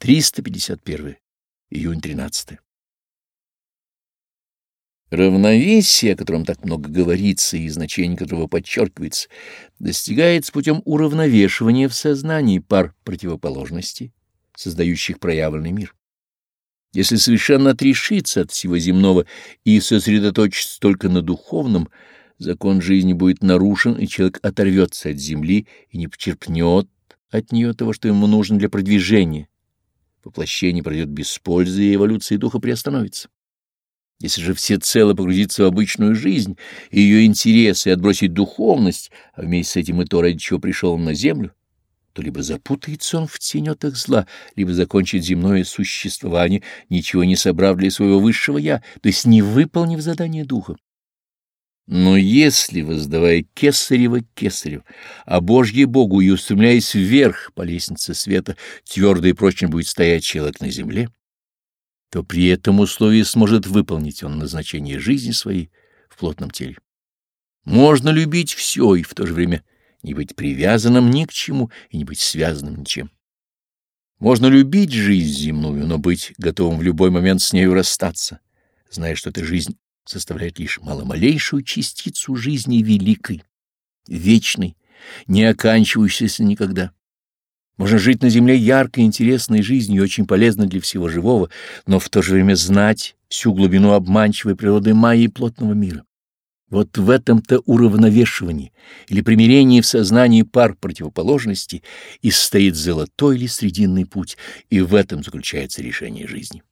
351. Июнь 13. Равновесие, о котором так много говорится и значение которого подчеркивается, достигается путем уравновешивания в сознании пар противоположностей, создающих проявленный мир. Если совершенно отрешиться от всего земного и сосредоточиться только на духовном, закон жизни будет нарушен, и человек оторвется от земли и не почерпнет от нее того, что ему нужно для продвижения. Воплощение пройдет без пользы, и эволюция духа приостановится. Если же всецело погрузиться в обычную жизнь и ее интересы, и отбросить духовность, а вместе с этим и то, ради чего пришел он на землю, то либо запутается он в тенетах зла, либо закончит земное существование, ничего не собрав для своего высшего «я», то есть не выполнив задание духа. Но если, воздавая кесарево кесарю, а Божье Богу и устремляясь вверх по лестнице света, твердо и прочно будет стоять человек на земле, то при этом условии сможет выполнить он назначение жизни своей в плотном теле. Можно любить все и в то же время не быть привязанным ни к чему и не быть связанным ничем. Можно любить жизнь земную, но быть готовым в любой момент с нею расстаться, зная, что эта жизнь составляет лишь маломалейшую частицу жизни великой, вечной, не оканчивающейся никогда. Можно жить на земле яркой, интересной жизнью очень полезно для всего живого, но в то же время знать всю глубину обманчивой природы Майи и плотного мира. Вот в этом-то уравновешивании или примирении в сознании пар противоположностей и стоит золотой или срединный путь, и в этом заключается решение жизни.